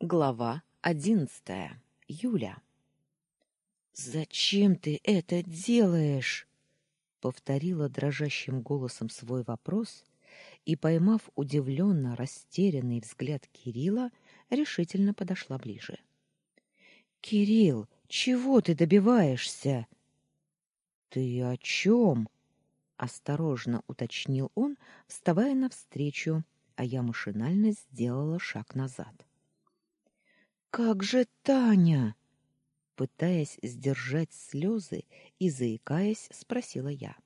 Глава одиннадцатая. Юля. Зачем ты это делаешь? повторила дрожащим голосом свой вопрос и, поймав удивленно растерянный взгляд Кирилла, решительно подошла ближе. Кирилл, чего ты добиваешься? Ты о чем? осторожно уточнил он, вставая навстречу, а я машинально сделала шаг назад. Как же Таня? пытаясь сдержать слезы и заикаясь, спросила я.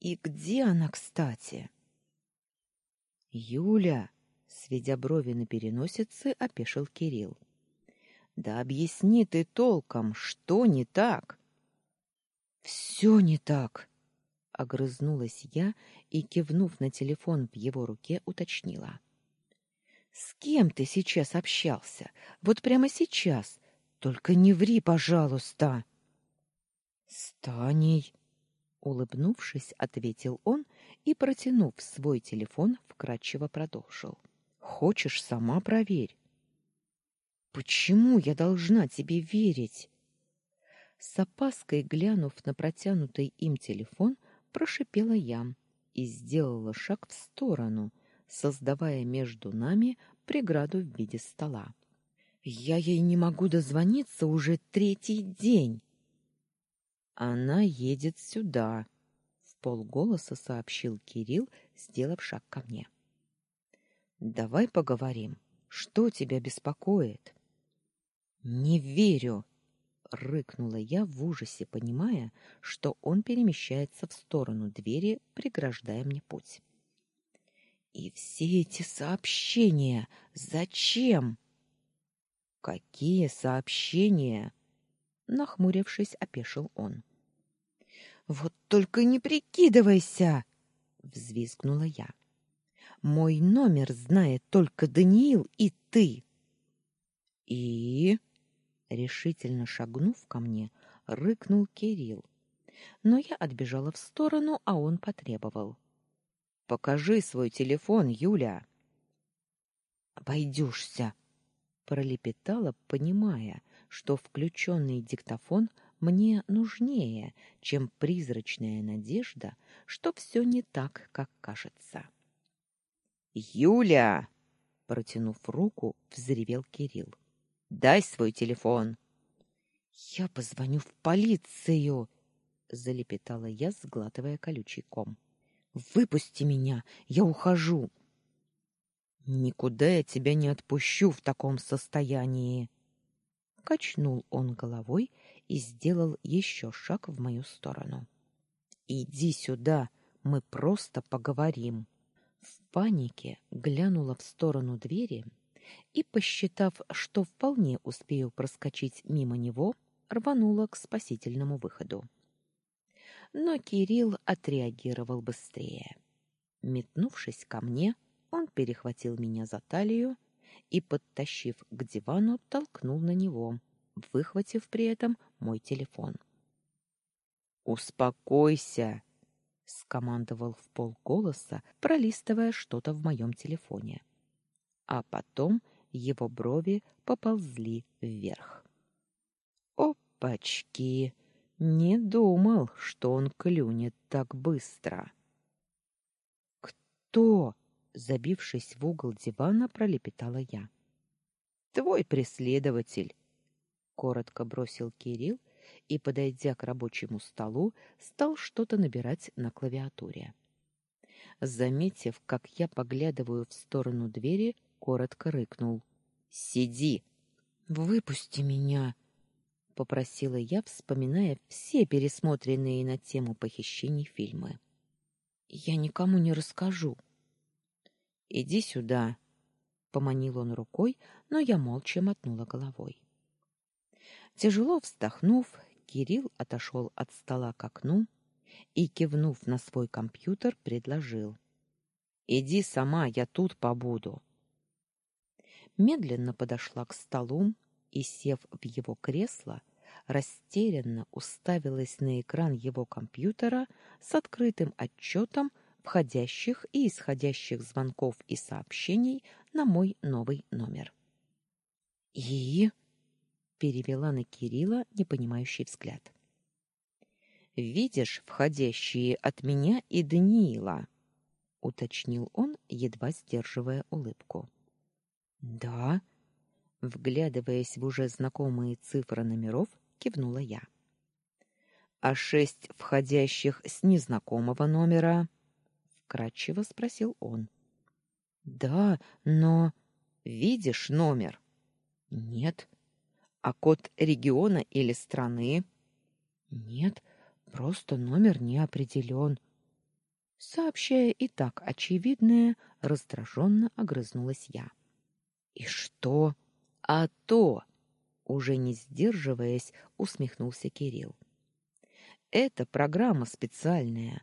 И где она, кстати? Юля, сведя брови на переносице, опешил Кирилл. Да объясни ты толком, что не так? Все не так, огрызнулась я и кивнув на телефон в его руке, уточнила: с кем ты сейчас общался? Вот прямо сейчас. Только не ври, пожалуйста. С Таней, улыбнувшись, ответил он и, протянув свой телефон, вкратчиво продолжил. Хочешь, сама проверь. Почему я должна тебе верить? С опаской глянув на протянутый им телефон, прошипела я и сделала шаг в сторону, создавая между нами преграду в виде стола. Я ей не могу дозвониться уже третий день. Она едет сюда, в полголоса сообщил Кирилл, сделав шаг ко мне. Давай поговорим. Что тебя беспокоит? Не верю, рыкнула я в ужасе, понимая, что он перемещается в сторону двери, преграждая мне путь. И все эти сообщения зачем? Какие сообщения? нахмурившись, опешил он. Вот только не прикидывайся, взвизгнула я. Мой номер знает только Даниил и ты. И решительно шагнув ко мне, рыкнул Кирилл. Но я отбежала в сторону, а он потребовал: Покажи свой телефон, Юля. Обойдешься, пролепетала, понимая, что включенный диктофон мне нужнее, чем призрачная надежда, что все не так, как кажется. Юля, протянув руку, взревел Кирилл. Дай свой телефон. Я позвоню в полицию, залепетала я, сглатывая колючий ком. Выпусти меня, я ухожу. Никуда я тебя не отпущу в таком состоянии. Качнул он головой и сделал еще шаг в мою сторону. Иди сюда, мы просто поговорим. В панике глянула в сторону двери и, посчитав, что вполне успею проскочить мимо него, рванула к спасительному выходу но Кирилл отреагировал быстрее. Метнувшись ко мне, он перехватил меня за талию и, подтащив к дивану, толкнул на него, выхватив при этом мой телефон. «Успокойся!» — скомандовал в полголоса, пролистывая что-то в моем телефоне. А потом его брови поползли вверх. «Опачки!» Не думал, что он клюнет так быстро. Кто? Забившись в угол дивана, пролепетала я. Твой преследователь, коротко бросил Кирилл и, подойдя к рабочему столу, стал что-то набирать на клавиатуре. Заметив, как я поглядываю в сторону двери, коротко рыкнул: "Сиди. Выпусти меня", попросила я, вспоминая все пересмотренные на тему похищений фильмы. Я никому не расскажу. Иди сюда, поманил он рукой, но я молча мотнула головой. Тяжело вздохнув, Кирилл отошел от стола к окну и, кивнув на свой компьютер, предложил: "Иди сама, я тут побуду". Медленно подошла к столу, и, сев в его кресло, растерянно уставилась на экран его компьютера с открытым отчетом входящих и исходящих звонков и сообщений на мой новый номер. И перевела на Кирилла непонимающий взгляд. Видишь входящие от меня и Даниила, уточнил он, едва сдерживая улыбку. Да, вглядываясь в уже знакомые цифры номеров, кивнула я. А шесть входящих с незнакомого номера? Вкратчиво спросил он. Да, но видишь номер? Нет. А код региона или страны? Нет, просто номер не определен. Сообщая и так очевидное, раздраженно огрызнулась я. И что? А то, уже не сдерживаясь, усмехнулся Кирилл. Это программа специальная.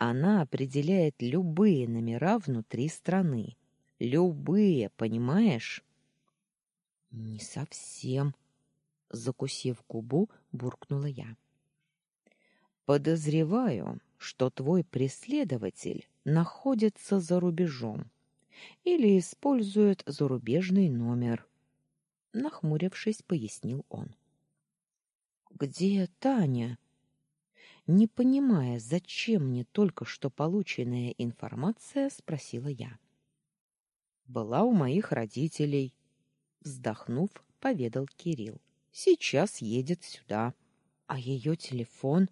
Она определяет любые номера внутри страны. Любые, понимаешь? Не совсем, закусив губу, буркнула я. Подозреваю, что твой преследователь находится за рубежом или использует зарубежный номер, нахмурившись, пояснил он. Где Таня? Не понимая, зачем мне только что полученная информация, спросила я. Была у моих родителей, вздохнув, поведал Кирилл. Сейчас едет сюда. А ее телефон,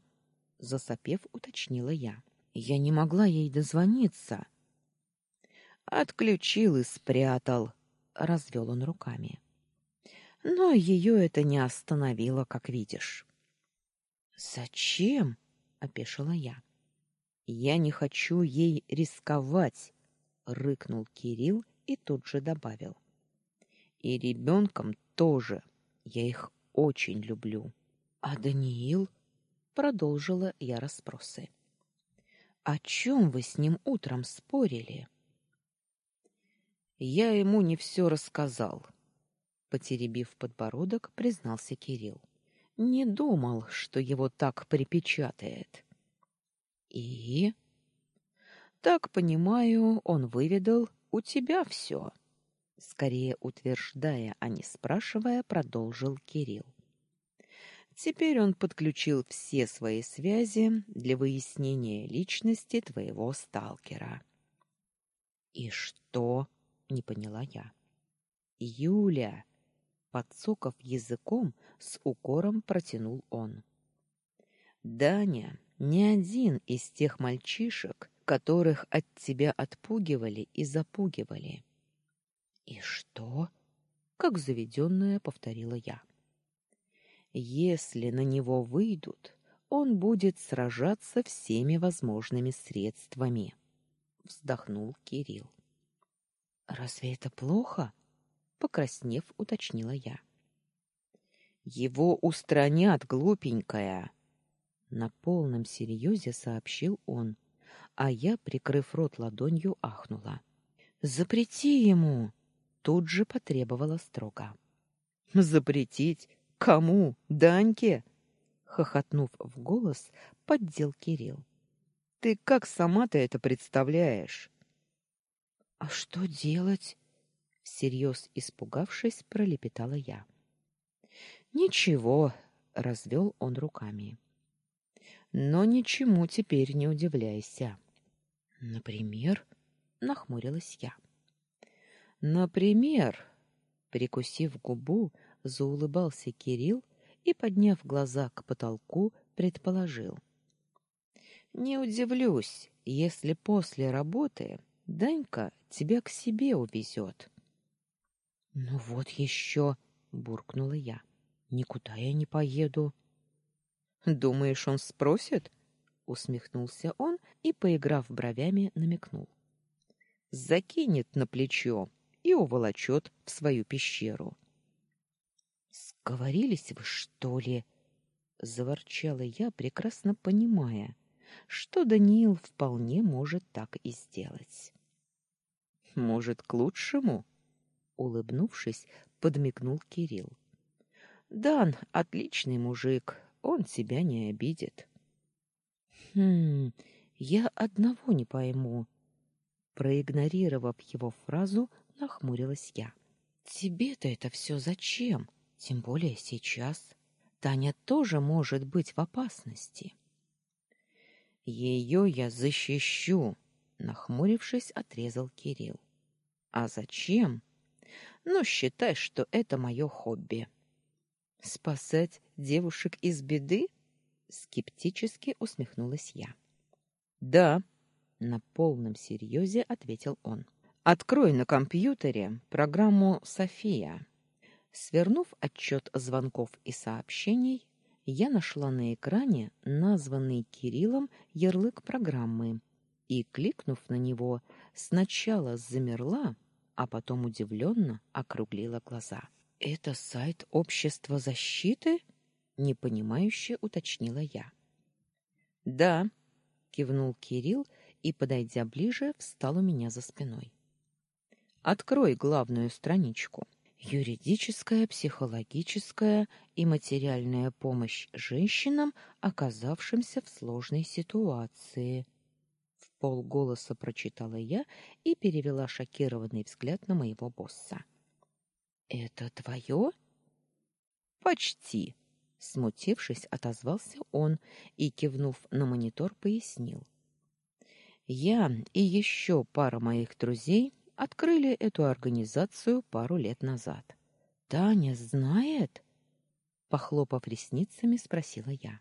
засопев, уточнила я. Я не могла ей дозвониться. Отключил и спрятал, развел он руками. Но ее это не остановило, как видишь. Зачем? Опешила я. Я не хочу ей рисковать, рыкнул Кирилл и тут же добавил. И ребенком тоже. Я их очень люблю. А Даниил продолжила я расспросы. О чем вы с ним утром спорили? Я ему не все рассказал, потеребив подбородок, признался Кирилл. Не думал, что его так припечатает. И так понимаю, он выведал у тебя все. Скорее утверждая, а не спрашивая, продолжил Кирилл. Теперь он подключил все свои связи для выяснения личности твоего сталкера. И что? не поняла я. Юля, подсоков языком, с укором протянул он. Даня не один из тех мальчишек, которых от тебя отпугивали и запугивали. И что? Как заведенная повторила я. Если на него выйдут, он будет сражаться всеми возможными средствами, вздохнул Кирилл. Разве это плохо? Покраснев, уточнила я. Его устранят, глупенькая, на полном серьезе сообщил он, а я, прикрыв рот ладонью, ахнула. Запрети ему, тут же потребовала строго. Запретить Кому? Даньке? хохотнув в голос, поддел Кирилл. Ты как сама-то это представляешь? А что делать? Всерьез испугавшись, пролепетала я. Ничего, развел он руками. Но ничему теперь не удивляйся. Например, нахмурилась я. Например, прикусив губу, заулыбался Кирилл и, подняв глаза к потолку, предположил: Не удивлюсь, если после работы Данька тебя к себе увезет. Ну вот еще, буркнула я. Никуда я не поеду. Думаешь, он спросит? усмехнулся он и, поиграв бровями, намекнул. Закинет на плечо и уволочет в свою пещеру. Сговорились вы, что ли? заворчала я, прекрасно понимая, что Даниил вполне может так и сделать. Может, к лучшему, улыбнувшись, подмигнул Кирилл. Дан отличный мужик, он тебя не обидит. Хм, я одного не пойму. Проигнорировав его фразу, нахмурилась я. Тебе-то это все зачем? Тем более сейчас. Таня тоже может быть в опасности. Ее я защищу, нахмурившись, отрезал Кирилл. А зачем? Ну, считай, что это мое хобби. Спасать девушек из беды? скептически усмехнулась я. Да, на полном серьезе ответил он. Открой на компьютере программу София. Свернув отчет звонков и сообщений, я нашла на экране названный Кириллом ярлык программы и, кликнув на него, сначала замерла, а потом удивленно округлила глаза. «Это сайт общества защиты?» — непонимающе уточнила я. «Да», — кивнул Кирилл и, подойдя ближе, встал у меня за спиной. Открой главную страничку. Юридическая, психологическая и материальная помощь женщинам, оказавшимся в сложной ситуации. В полголоса прочитала я и перевела шокированный взгляд на моего босса. Это твое?» Почти, смутившись, отозвался он и кивнув на монитор, пояснил: Я и еще пара моих друзей открыли эту организацию пару лет назад. Таня знает? Похлопав ресницами, спросила я.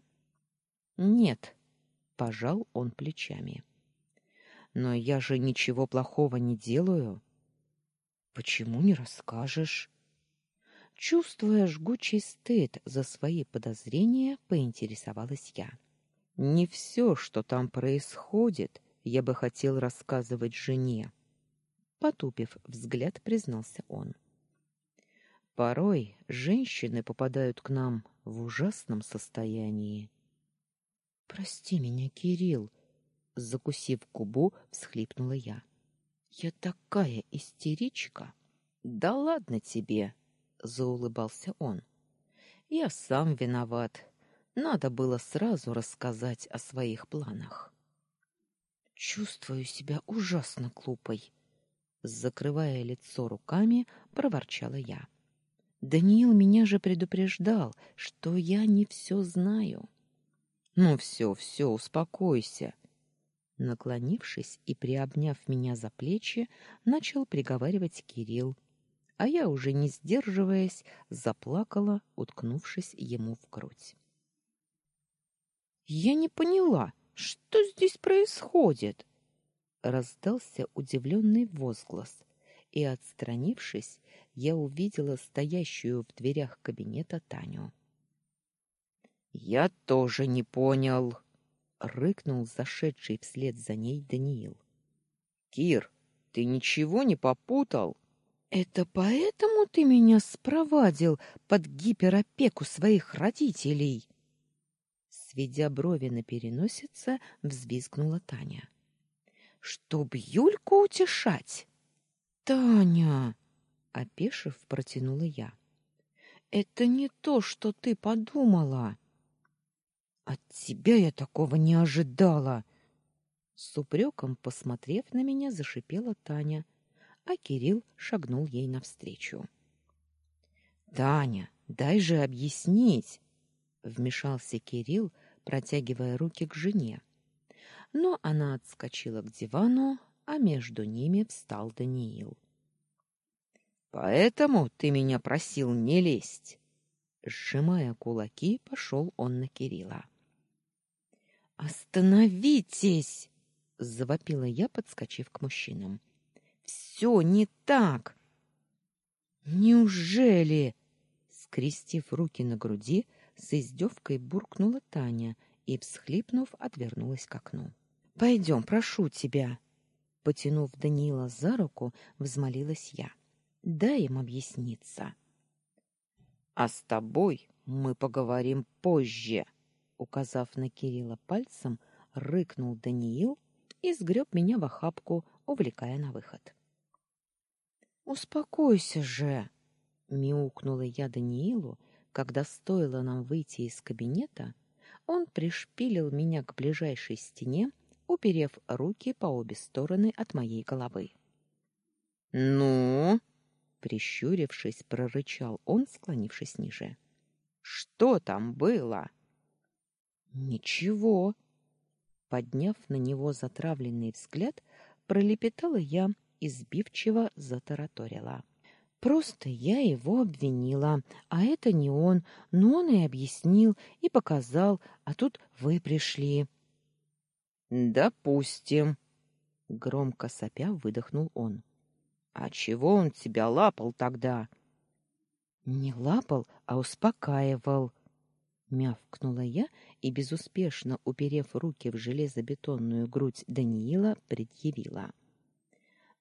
Нет, пожал он плечами. Но я же ничего плохого не делаю. Почему не расскажешь? Чувствуя жгучий стыд за свои подозрения, поинтересовалась я. Не все, что там происходит, я бы хотел рассказывать жене потупив взгляд, признался он. Порой женщины попадают к нам в ужасном состоянии. Прости меня, Кирилл, закусив губу, всхлипнула я. Я такая истеричка. Да ладно тебе, заулыбался он. Я сам виноват. Надо было сразу рассказать о своих планах. Чувствую себя ужасно глупой, закрывая лицо руками, проворчала я. Даниил меня же предупреждал, что я не все знаю. Ну все, все, успокойся. Наклонившись и приобняв меня за плечи, начал приговаривать Кирилл, а я уже не сдерживаясь, заплакала, уткнувшись ему в грудь. Я не поняла, что здесь происходит раздался удивленный возглас, и, отстранившись, я увидела стоящую в дверях кабинета Таню. «Я тоже не понял», — рыкнул зашедший вслед за ней Даниил. «Кир, ты ничего не попутал?» «Это поэтому ты меня спровадил под гиперопеку своих родителей?» Сведя брови на переносице, взвизгнула Таня чтоб Юльку утешать. Таня, опешив, протянула я. Это не то, что ты подумала. От тебя я такого не ожидала. С упреком, посмотрев на меня, зашипела Таня, а Кирилл шагнул ей навстречу. Таня, дай же объяснить, вмешался Кирилл, протягивая руки к жене но она отскочила к дивану, а между ними встал Даниил. Поэтому ты меня просил не лезть. Сжимая кулаки, пошел он на Кирилла. Остановитесь, завопила я, подскочив к мужчинам. Все не так. Неужели? скрестив руки на груди, с издевкой буркнула Таня и всхлипнув, отвернулась к окну. Пойдем, прошу тебя. Потянув Даниила за руку, взмолилась я. Дай им объясниться. А с тобой мы поговорим позже, указав на Кирилла пальцем, рыкнул Даниил и сгреб меня в охапку, увлекая на выход. Успокойся же, мяукнула я Даниилу, когда стоило нам выйти из кабинета, он пришпилил меня к ближайшей стене уперев руки по обе стороны от моей головы. «Ну?» — Прищурившись, прорычал он, склонившись ниже. Что там было? Ничего. Подняв на него затравленный взгляд, пролепетала я и сбивчиво затараторила. Просто я его обвинила, а это не он, но он и объяснил, и показал, а тут вы пришли. Допустим, громко сопя выдохнул он. А чего он тебя лапал тогда? Не лапал, а успокаивал, мявкнула я и безуспешно уперев руки в железобетонную грудь Даниила, предъявила: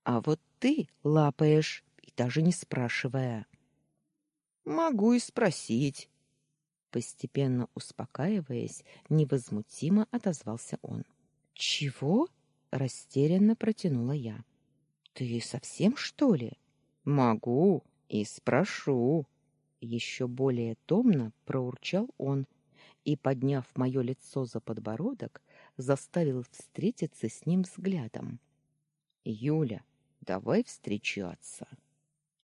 А вот ты лапаешь, и даже не спрашивая. Могу и спросить, постепенно успокаиваясь, невозмутимо отозвался он. Чего? растерянно протянула я. Ты совсем, что ли? Могу и спрошу. Еще более томно проурчал он и, подняв мое лицо за подбородок, заставил встретиться с ним взглядом. Юля, давай встречаться.